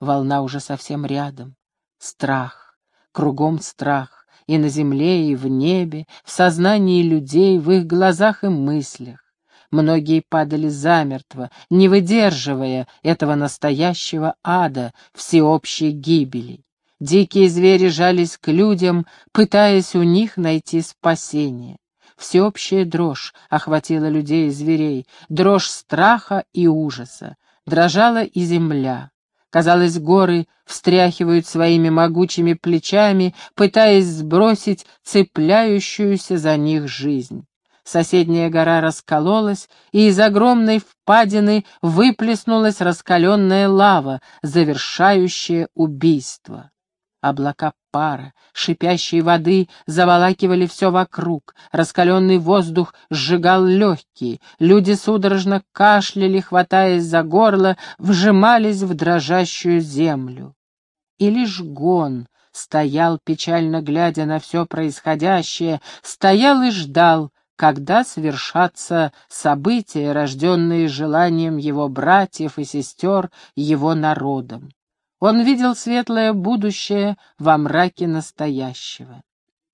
Волна уже совсем рядом. Страх, кругом страх, и на земле, и в небе, в сознании людей, в их глазах и мыслях. Многие падали замертво, не выдерживая этого настоящего ада, всеобщей гибели. Дикие звери жались к людям, пытаясь у них найти спасение. Всеобщая дрожь охватила людей и зверей, дрожь страха и ужаса. Дрожала и земля. Казалось, горы встряхивают своими могучими плечами, пытаясь сбросить цепляющуюся за них жизнь. Соседняя гора раскололась, и из огромной впадины выплеснулась раскаленная лава, завершающая убийство. Облака пара, шипящей воды заволакивали все вокруг, раскаленный воздух сжигал легкие, люди судорожно кашляли, хватаясь за горло, вжимались в дрожащую землю. И лишь гон стоял, печально глядя на все происходящее, стоял и ждал, когда свершатся события, рожденные желанием его братьев и сестер, его народом. Он видел светлое будущее во мраке настоящего.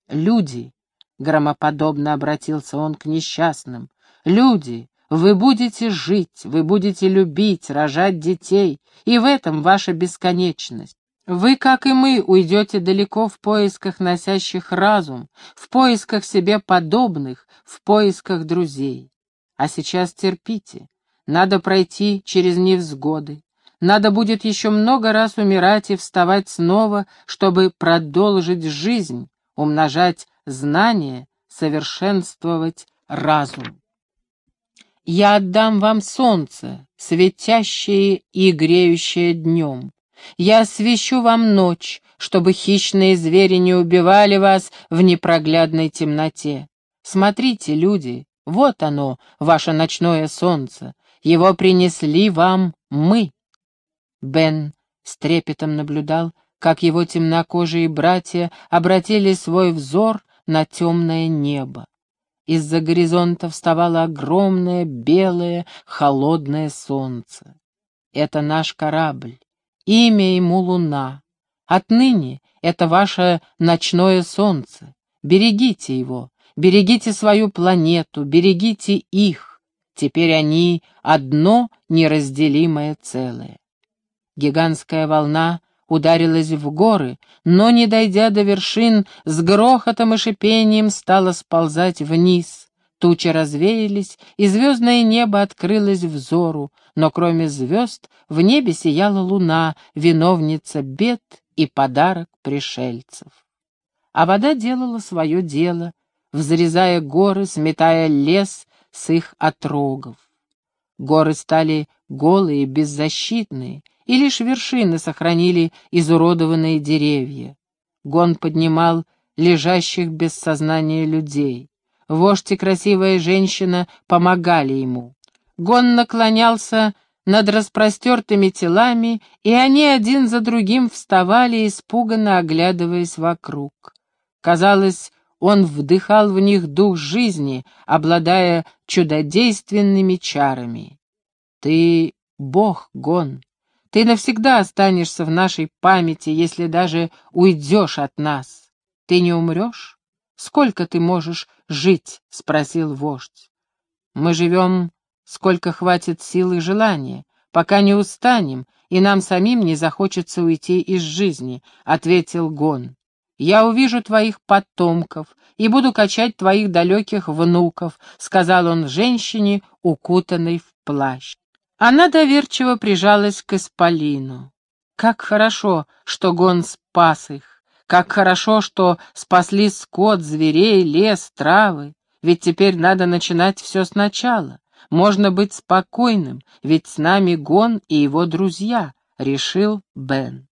«Люди», — громоподобно обратился он к несчастным, — «люди, вы будете жить, вы будете любить, рожать детей, и в этом ваша бесконечность. Вы, как и мы, уйдете далеко в поисках носящих разум, в поисках себе подобных, в поисках друзей. А сейчас терпите. Надо пройти через невзгоды. Надо будет еще много раз умирать и вставать снова, чтобы продолжить жизнь, умножать знания, совершенствовать разум. Я отдам вам солнце, светящее и греющее днем. Я освещу вам ночь, чтобы хищные звери не убивали вас в непроглядной темноте. Смотрите, люди, вот оно, ваше ночное солнце. Его принесли вам мы. Бен с трепетом наблюдал, как его темнокожие братья обратили свой взор на темное небо. Из-за горизонта вставало огромное, белое, холодное солнце. Это наш корабль. Имя ему луна. Отныне это ваше ночное солнце. Берегите его, берегите свою планету, берегите их. Теперь они одно неразделимое целое. Гигантская волна ударилась в горы, но, не дойдя до вершин, с грохотом и шипением стала сползать вниз, Тучи развеялись, и звездное небо открылось взору, но кроме звезд в небе сияла луна, виновница бед и подарок пришельцев. А вода делала свое дело, взрезая горы, сметая лес с их отрогов. Горы стали голые, беззащитные, и лишь вершины сохранили изуродованные деревья. Гон поднимал лежащих без сознания людей. Вождь и красивая женщина помогали ему. Гон наклонялся над распростертыми телами, и они один за другим вставали, испуганно оглядываясь вокруг. Казалось, он вдыхал в них дух жизни, обладая чудодейственными чарами. «Ты — Бог, Гон. Ты навсегда останешься в нашей памяти, если даже уйдешь от нас. Ты не умрешь?» «Сколько ты можешь жить?» — спросил вождь. «Мы живем, сколько хватит сил и желания, пока не устанем, и нам самим не захочется уйти из жизни», — ответил Гон. «Я увижу твоих потомков и буду качать твоих далеких внуков», — сказал он женщине, укутанной в плащ. Она доверчиво прижалась к исполину. Как хорошо, что Гон спас их. Как хорошо, что спасли скот, зверей, лес, травы. Ведь теперь надо начинать все сначала. Можно быть спокойным, ведь с нами Гон и его друзья, — решил Бен.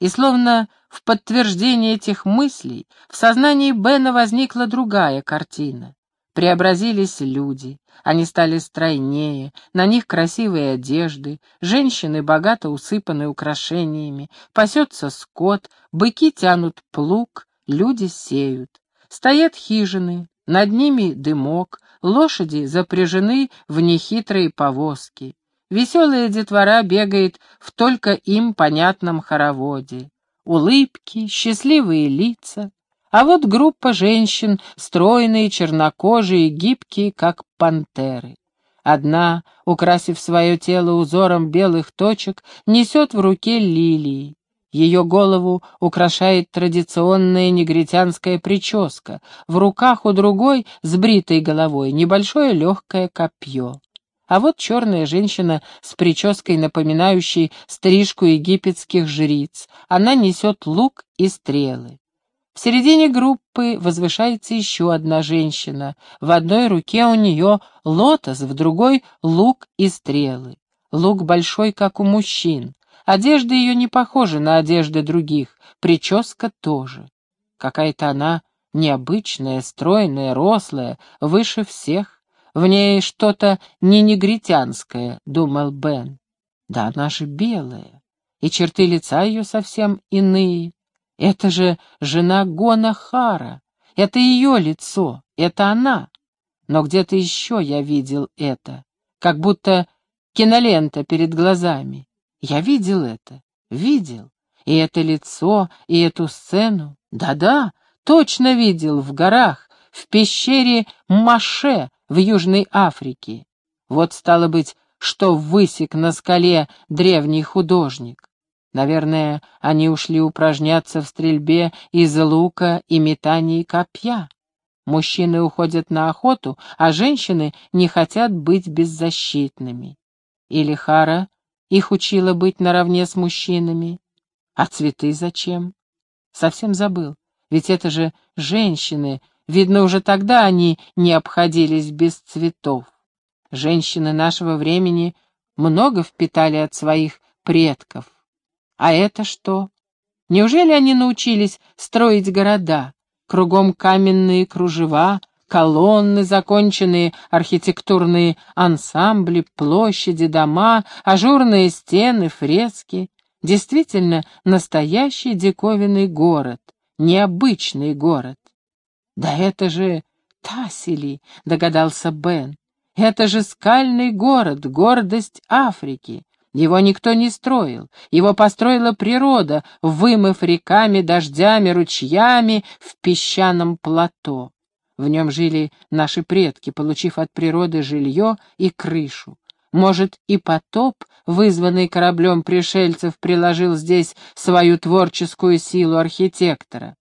И словно в подтверждение этих мыслей в сознании Бена возникла другая картина. Преобразились люди, они стали стройнее, на них красивые одежды, женщины богато усыпаны украшениями, пасется скот, быки тянут плуг, люди сеют. Стоят хижины, над ними дымок, лошади запряжены в нехитрые повозки. Веселая детвора бегает в только им понятном хороводе. Улыбки, счастливые лица. А вот группа женщин, стройные, чернокожие, гибкие, как пантеры. Одна, украсив свое тело узором белых точек, несет в руке лилии. Ее голову украшает традиционная негритянская прическа, в руках у другой, с бритой головой, небольшое легкое копье. А вот черная женщина с прической, напоминающей стрижку египетских жриц. Она несет лук и стрелы. В середине группы возвышается еще одна женщина. В одной руке у нее лотос, в другой — лук и стрелы. Лук большой, как у мужчин. Одежда ее не похожа на одежды других, прическа тоже. Какая-то она необычная, стройная, рослая, выше всех. В ней что-то не негритянское, — думал Бен. Да она же белая, и черты лица ее совсем иные. Это же жена Гона Хара, это ее лицо, это она. Но где-то еще я видел это, как будто кинолента перед глазами. Я видел это, видел. И это лицо, и эту сцену. Да-да, точно видел в горах, в пещере Маше, в Южной Африке. Вот, стало быть, что высек на скале древний художник. Наверное, они ушли упражняться в стрельбе из лука и метании копья. Мужчины уходят на охоту, а женщины не хотят быть беззащитными. Или Хара их учила быть наравне с мужчинами. А цветы зачем? Совсем забыл. Ведь это же женщины Видно, уже тогда они не обходились без цветов. Женщины нашего времени много впитали от своих предков. А это что? Неужели они научились строить города? Кругом каменные кружева, колонны, законченные архитектурные ансамбли, площади, дома, ажурные стены, фрески. Действительно, настоящий диковинный город, необычный город. «Да это же Тассили», — догадался Бен. «Это же скальный город, гордость Африки. Его никто не строил, его построила природа, вымыв реками, дождями, ручьями в песчаном плато. В нем жили наши предки, получив от природы жилье и крышу. Может, и потоп, вызванный кораблем пришельцев, приложил здесь свою творческую силу архитектора.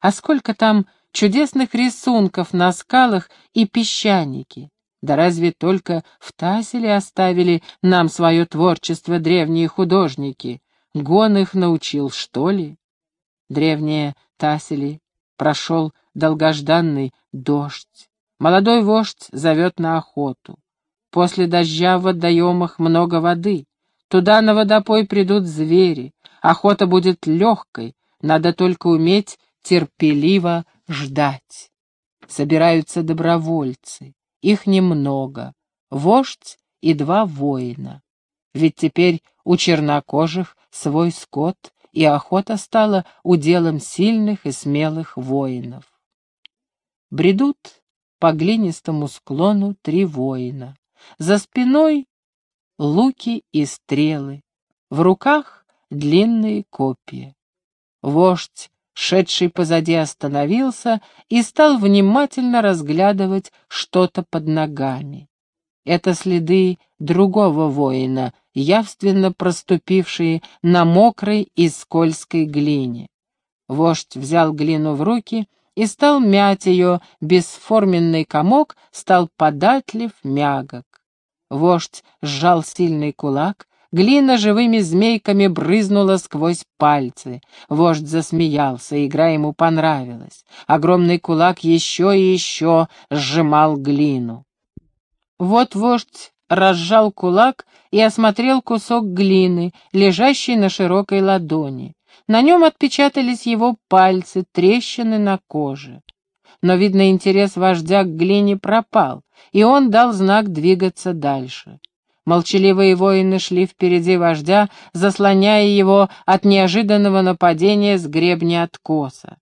А сколько там чудесных рисунков на скалах и песчанике. Да разве только в Таселе оставили нам свое творчество древние художники? Гон их научил, что ли? Древние Тасели прошел долгожданный дождь. Молодой вождь зовет на охоту. После дождя в водоемах много воды. Туда на водопой придут звери. Охота будет легкой, надо только уметь терпеливо ждать. Собираются добровольцы, их немного, вождь и два воина. Ведь теперь у чернокожих свой скот, и охота стала уделом сильных и смелых воинов. Бредут по глинистому склону три воина. За спиной луки и стрелы, в руках длинные копья. Вождь шедший позади остановился и стал внимательно разглядывать что-то под ногами. Это следы другого воина, явственно проступившие на мокрой и скользкой глине. Вождь взял глину в руки и стал мять ее, бесформенный комок стал податлив, мягок. Вождь сжал сильный кулак, Глина живыми змейками брызнула сквозь пальцы. Вождь засмеялся, игра ему понравилась. Огромный кулак еще и еще сжимал глину. Вот вождь разжал кулак и осмотрел кусок глины, лежащий на широкой ладони. На нем отпечатались его пальцы, трещины на коже. Но, видно, интерес вождя к глине пропал, и он дал знак двигаться дальше. Молчаливые воины шли впереди вождя, заслоняя его от неожиданного нападения с гребня откоса.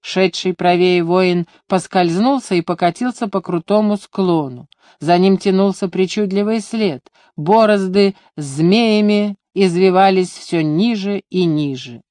Шедший правее воин поскользнулся и покатился по крутому склону. За ним тянулся причудливый след. Борозды змеями извивались все ниже и ниже.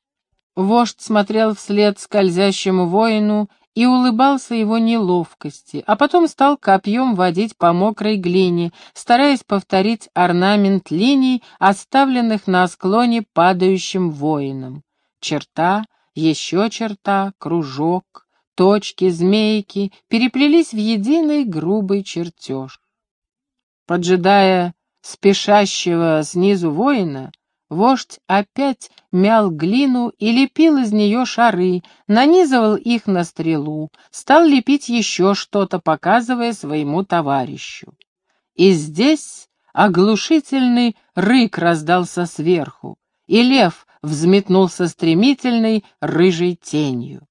Вождь смотрел вслед скользящему воину и улыбался его неловкости, а потом стал копьем водить по мокрой глине, стараясь повторить орнамент линий, оставленных на склоне падающим воином. Черта еще черта, кружок, точки, змейки переплелись в единый грубый чертеж. Поджидая спешащего снизу воина, вождь опять мял глину и лепил из нее шары, нанизывал их на стрелу, стал лепить еще что-то, показывая своему товарищу. И здесь оглушительный рык раздался сверху, и лев взметнулся стремительной рыжей тенью.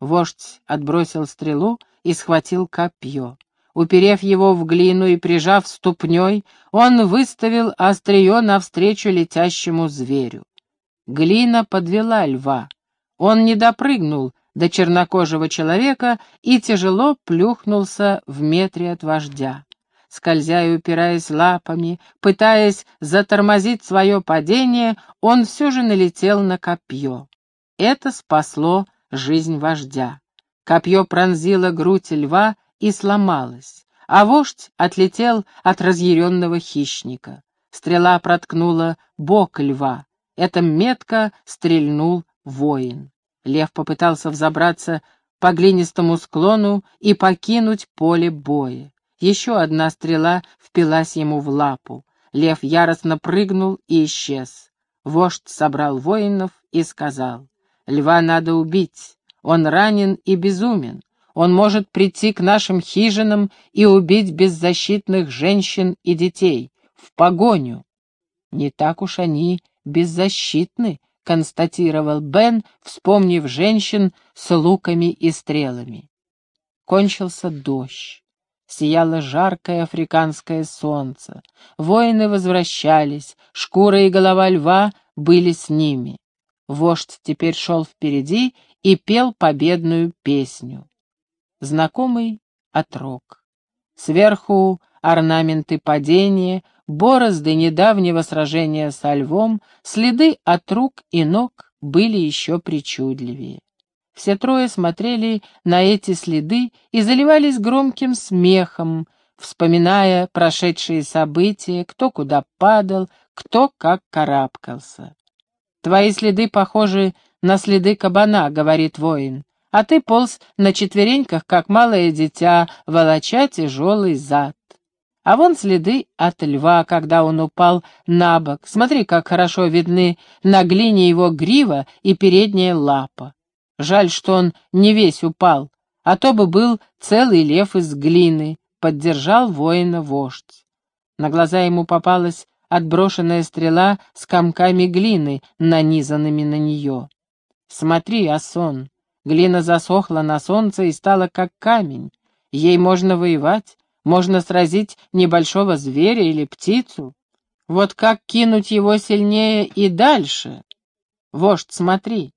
Вождь отбросил стрелу и схватил копье. Уперев его в глину и прижав ступней, он выставил острие навстречу летящему зверю. Глина подвела льва. Он не допрыгнул до чернокожего человека и тяжело плюхнулся в метре от вождя скользя и упираясь лапами, пытаясь затормозить свое падение, он все же налетел на копье. Это спасло жизнь вождя. Копье пронзило грудь льва и сломалось, а вождь отлетел от разъяренного хищника. Стрела проткнула бок льва. Это метко стрельнул воин. Лев попытался взобраться по глинистому склону и покинуть поле боя. Еще одна стрела впилась ему в лапу. Лев яростно прыгнул и исчез. Вождь собрал воинов и сказал, «Льва надо убить, он ранен и безумен. Он может прийти к нашим хижинам и убить беззащитных женщин и детей. В погоню!» «Не так уж они беззащитны», — констатировал Бен, вспомнив женщин с луками и стрелами. Кончился дождь. Сияло жаркое африканское солнце. Воины возвращались, шкура и голова льва были с ними. Вождь теперь шел впереди и пел победную песню. Знакомый отрок. Сверху орнаменты падения, борозды недавнего сражения со львом, следы от рук и ног были еще причудливее. Все трое смотрели на эти следы и заливались громким смехом, вспоминая прошедшие события, кто куда падал, кто как карабкался. «Твои следы похожи на следы кабана», — говорит воин, «а ты полз на четвереньках, как малое дитя, волоча тяжелый зад». А вон следы от льва, когда он упал на бок. Смотри, как хорошо видны на глине его грива и передняя лапа. Жаль, что он не весь упал, а то бы был целый лев из глины, поддержал воина вождь. На глаза ему попалась отброшенная стрела с комками глины, нанизанными на нее. Смотри, Асон, глина засохла на солнце и стала как камень. Ей можно воевать, можно сразить небольшого зверя или птицу. Вот как кинуть его сильнее и дальше? Вождь, смотри,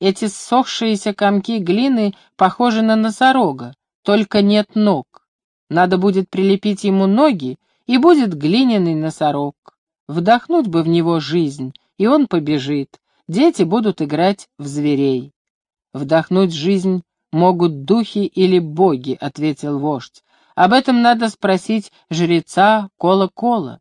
эти ссохшиеся комки глины похожи на носорога, только нет ног. Надо будет прилепить ему ноги, и будет глиняный носорог. Вдохнуть бы в него жизнь, и он побежит. Дети будут играть в зверей. Вдохнуть жизнь могут духи или боги, — ответил вождь. Об этом надо спросить жреца Кола-Кола.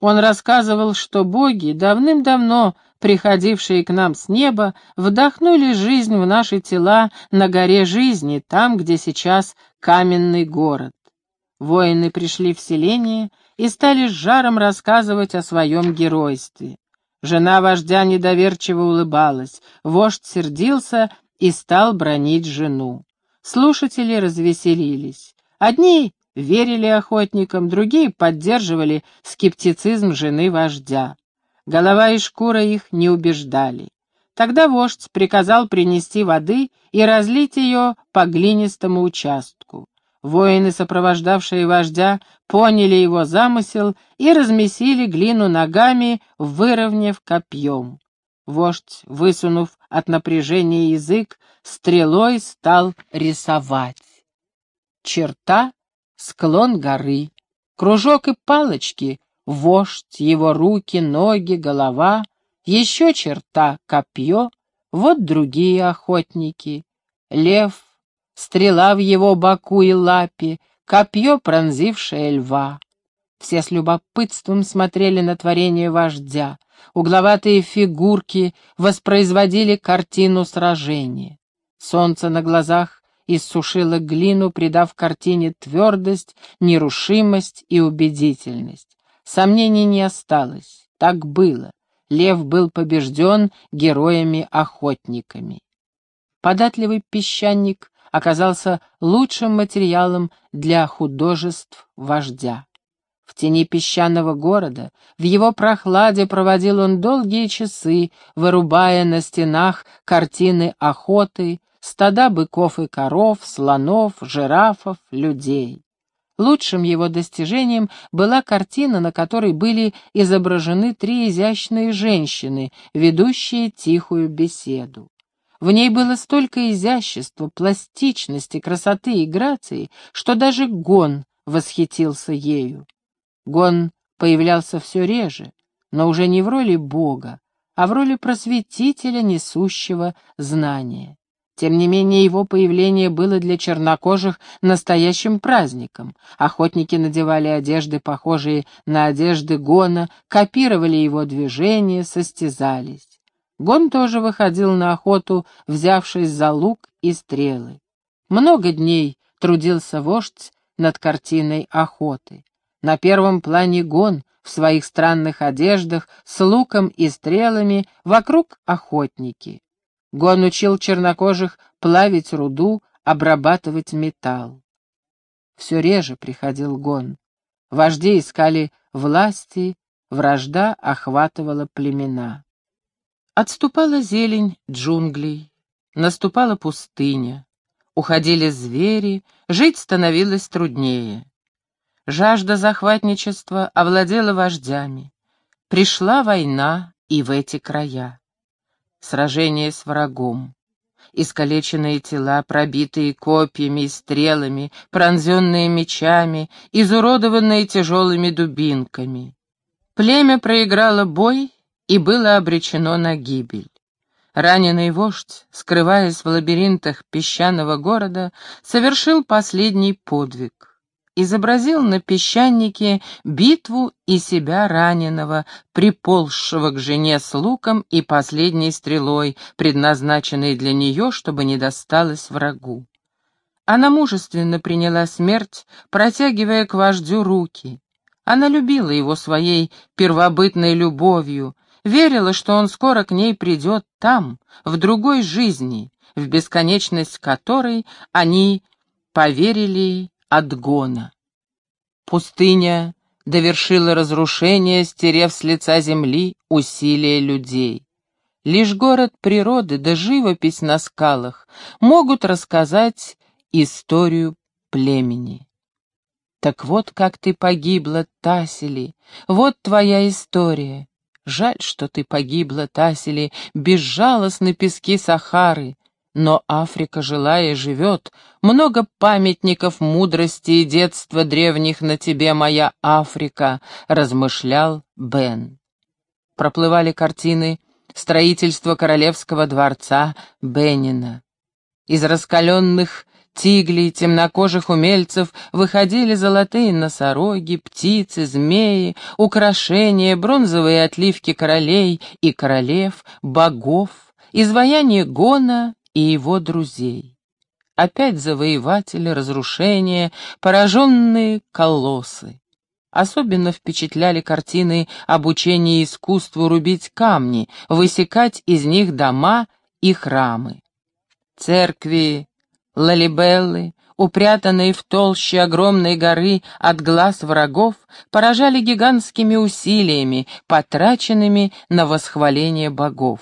Он рассказывал, что боги давным-давно приходившие к нам с неба, вдохнули жизнь в наши тела на горе жизни, там, где сейчас каменный город. Воины пришли в селение и стали с жаром рассказывать о своем геройстве. Жена вождя недоверчиво улыбалась, вождь сердился и стал бронить жену. Слушатели развеселились. Одни верили охотникам, другие поддерживали скептицизм жены вождя. Голова и шкура их не убеждали. Тогда вождь приказал принести воды и разлить ее по глинистому участку. Воины, сопровождавшие вождя, поняли его замысел и размесили глину ногами, выровняв копьем. Вождь, высунув от напряжения язык, стрелой стал рисовать. Черта — склон горы, кружок и палочки, вождь, его руки, ноги, голова, еще черта — копье, вот другие охотники. Лев, стрела в его боку и лапе, копье, пронзившее льва. Все с любопытством смотрели на творение вождя. Угловатые фигурки воспроизводили картину сражения. Солнце на глазах иссушило глину, придав картине твердость, нерушимость и убедительность. Сомнений не осталось. Так было. Лев был побежден героями-охотниками. Податливый песчаник оказался лучшим материалом для художеств вождя. В тени песчаного города, в его прохладе проводил он долгие часы, вырубая на стенах картины охоты, стада быков и коров, слонов, жирафов, людей. Лучшим его достижением была картина, на которой были изображены три изящные женщины, ведущие тихую беседу. В ней было столько изящества, пластичности, красоты и грации, что даже Гон восхитился ею. Гон появлялся все реже, но уже не в роли Бога, а в роли просветителя, несущего знания. Тем не менее, его появление было для чернокожих настоящим праздником. Охотники надевали одежды, похожие на одежды Гона, копировали его движения, состязались. Гон тоже выходил на охоту, взявшись за лук и стрелы. Много дней трудился вождь над картиной охоты. На первом плане Гон в своих странных одеждах с луком и стрелами, вокруг охотники. Гон учил чернокожих плавить руду, обрабатывать металл. Все реже приходил Гон. Вожди искали власти, вражда охватывала племена. Отступала зелень джунглей, наступала пустыня, уходили звери, жить становилось труднее. Жажда захватничества овладела вождями. Пришла война и в эти края. Сражение с врагом. Искалеченные тела, пробитые копьями и стрелами, пронзенные мечами, изуродованные тяжелыми дубинками. Племя проиграло бой и было обречено на гибель. Раненый вождь, скрываясь в лабиринтах песчаного города, совершил последний подвиг. Изобразил на песчанике битву и себя раненого, приползшего к жене с луком и последней стрелой, предназначенной для нее, чтобы не досталось врагу. Она мужественно приняла смерть, протягивая к вождю руки. Она любила его своей первобытной любовью, верила, что он скоро к ней придет там, в другой жизни, в бесконечность которой они поверили от гона. Пустыня довершила разрушение, стерев с лица земли усилия людей. Лишь город природы да живопись на скалах могут рассказать историю племени. Так вот как ты погибла, Тасили, вот твоя история. Жаль, что ты погибла, Тасили, безжалостно пески Сахары. Но Африка жила и живет, много памятников мудрости и детства древних на тебе, моя Африка, размышлял Бен. Проплывали картины строительства королевского дворца Беннина. Из раскаленных тиглей, темнокожих умельцев выходили золотые носороги, птицы, змеи, украшения, бронзовые отливки королей и королев, богов, изваяние Гона и его друзей. Опять завоеватели, разрушения, пораженные колоссы. Особенно впечатляли картины обучения искусству рубить камни, высекать из них дома и храмы. Церкви Лалибеллы, упрятанные в толще огромной горы от глаз врагов, поражали гигантскими усилиями, потраченными на восхваление богов.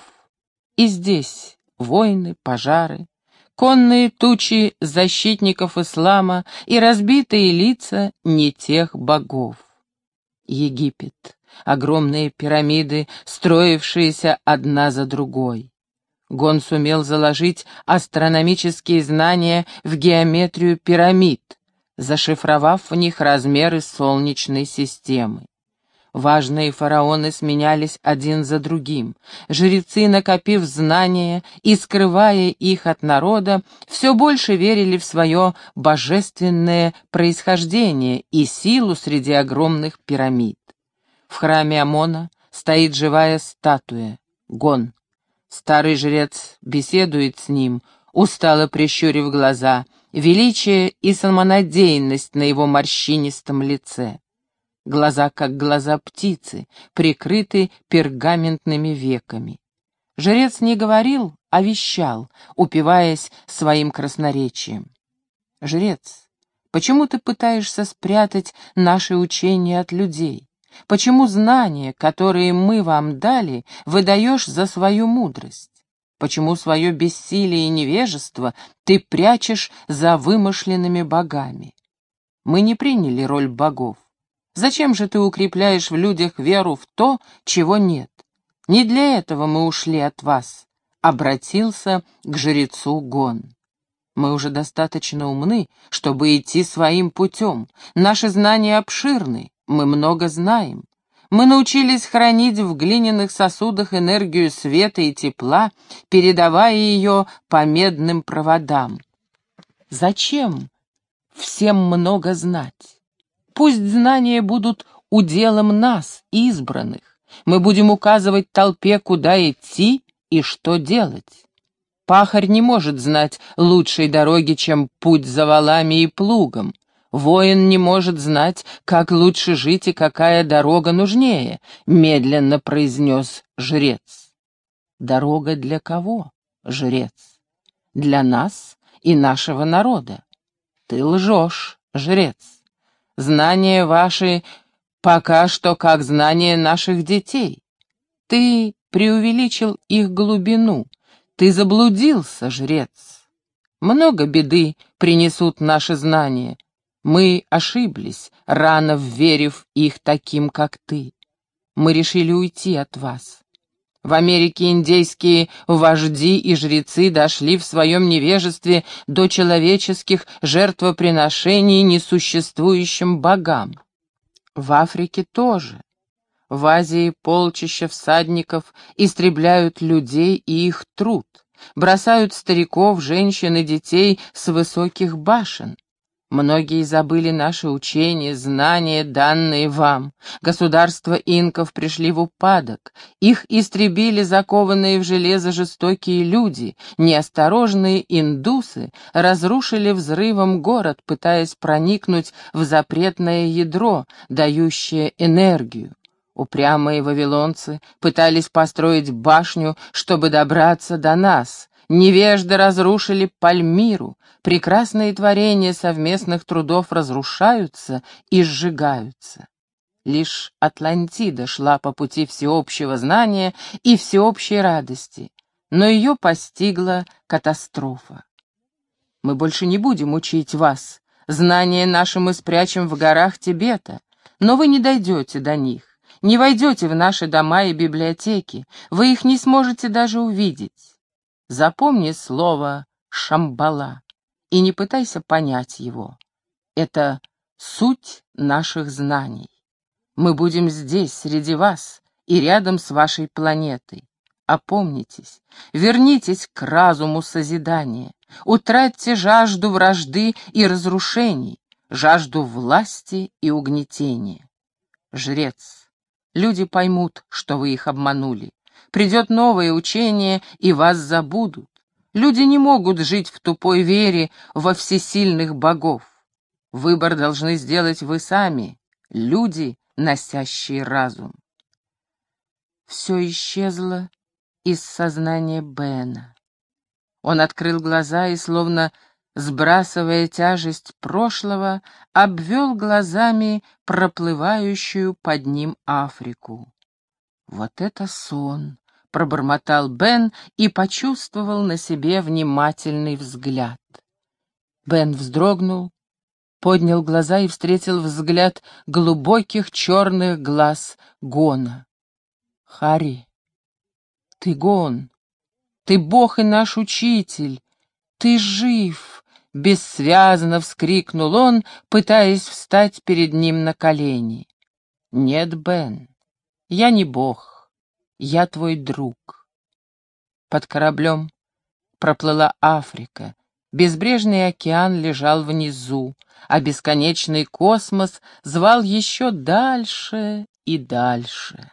И здесь войны, пожары, конные тучи защитников ислама и разбитые лица не тех богов. Египет, огромные пирамиды, строившиеся одна за другой. Гон сумел заложить астрономические знания в геометрию пирамид, зашифровав в них размеры Солнечной системы. Важные фараоны сменялись один за другим. Жрецы, накопив знания и скрывая их от народа, все больше верили в свое божественное происхождение и силу среди огромных пирамид. В храме Амона стоит живая статуя — Гон. Старый жрец беседует с ним, устало прищурив глаза, величие и самонадеянность на его морщинистом лице. Глаза, как глаза птицы, прикрыты пергаментными веками. Жрец не говорил, а вещал, упиваясь своим красноречием. «Жрец, почему ты пытаешься спрятать наши учения от людей? Почему знания, которые мы вам дали, выдаешь за свою мудрость? Почему свое бессилие и невежество ты прячешь за вымышленными богами? Мы не приняли роль богов. Зачем же ты укрепляешь в людях веру в то, чего нет? Не для этого мы ушли от вас, — обратился к жрецу Гон. Мы уже достаточно умны, чтобы идти своим путем. Наши знания обширны, мы много знаем. Мы научились хранить в глиняных сосудах энергию света и тепла, передавая ее по медным проводам. Зачем всем много знать? Пусть знания будут уделом нас, избранных. Мы будем указывать толпе, куда идти и что делать. Пахарь не может знать лучшей дороги, чем путь за валами и плугом. Воин не может знать, как лучше жить и какая дорога нужнее, медленно произнес жрец. Дорога для кого, жрец? Для нас и нашего народа. Ты лжешь, жрец. Знания ваши пока что как знания наших детей. Ты преувеличил их глубину, ты заблудился, жрец. Много беды принесут наши знания. Мы ошиблись, рано вверив их таким, как ты. Мы решили уйти от вас. В Америке индейские вожди и жрецы дошли в своем невежестве до человеческих жертвоприношений несуществующим богам. В Африке тоже. В Азии полчища всадников истребляют людей и их труд, бросают стариков, женщин и детей с высоких башен. Многие забыли наши учения, знания, данные вам. Государства инков пришли в упадок. Их истребили закованные в железо жестокие люди. Неосторожные индусы разрушили взрывом город, пытаясь проникнуть в запретное ядро, дающее энергию. Упрямые вавилонцы пытались построить башню, чтобы добраться до нас. Невежды разрушили Пальмиру, прекрасные творения совместных трудов разрушаются и сжигаются. Лишь Атлантида шла по пути всеобщего знания и всеобщей радости, но ее постигла катастрофа. Мы больше не будем учить вас, знания наши мы спрячем в горах Тибета, но вы не дойдете до них, не войдете в наши дома и библиотеки, вы их не сможете даже увидеть. Запомни слово «шамбала» и не пытайся понять его. Это суть наших знаний. Мы будем здесь, среди вас и рядом с вашей планетой. Опомнитесь, вернитесь к разуму созидания, утратьте жажду вражды и разрушений, жажду власти и угнетения. Жрец, люди поймут, что вы их обманули. Придет новое учение, и вас забудут. Люди не могут жить в тупой вере во всесильных богов. Выбор должны сделать вы сами, люди, носящие разум. Все исчезло из сознания Бена. Он открыл глаза и, словно сбрасывая тяжесть прошлого, обвел глазами проплывающую под ним Африку. Вот это сон! — пробормотал Бен и почувствовал на себе внимательный взгляд. Бен вздрогнул поднял глаза и встретил взгляд глубоких черных глаз Гона. «Хари, ты Гон, ты Бог и наш учитель, ты жив!» — бессвязно вскрикнул он, пытаясь встать перед ним на колени. «Нет, Бен, я не Бог, я твой друг». Под кораблем проплыла Африка, безбрежный океан лежал внизу, а бесконечный космос звал еще дальше и дальше.